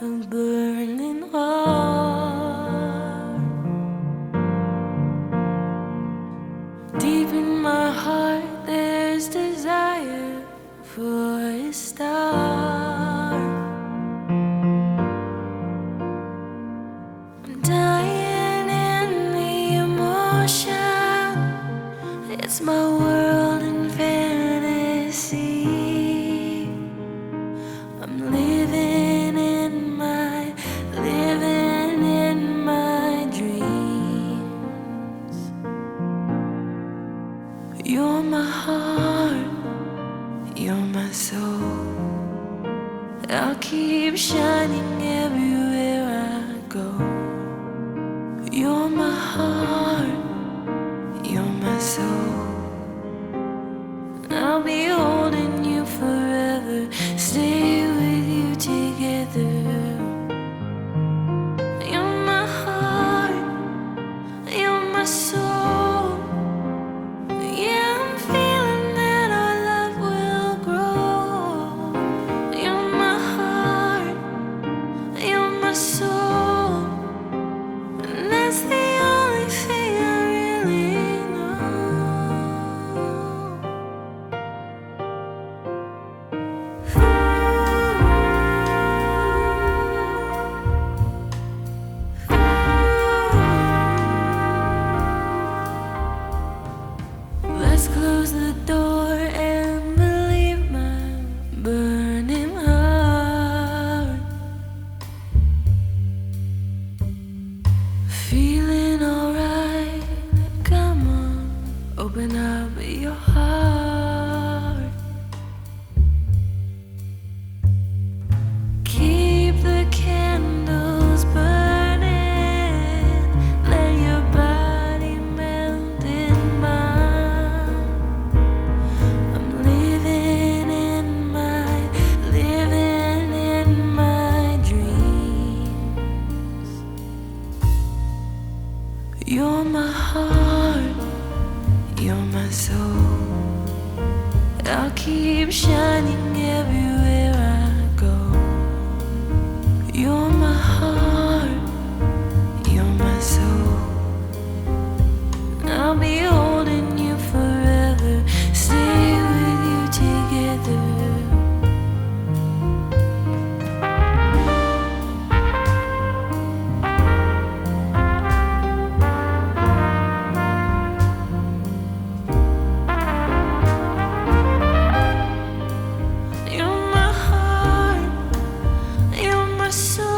a burning heart. Deep in my heart, there's desire for a star. You're my heart, you're my soul. I'll keep shining everywhere I go. You're my heart, you're my soul. I'll be holding you forever, stay with you together. You're my heart, you're my soul. Feeling alright, come on, open up You're my heart, you're my soul. I'll keep shining so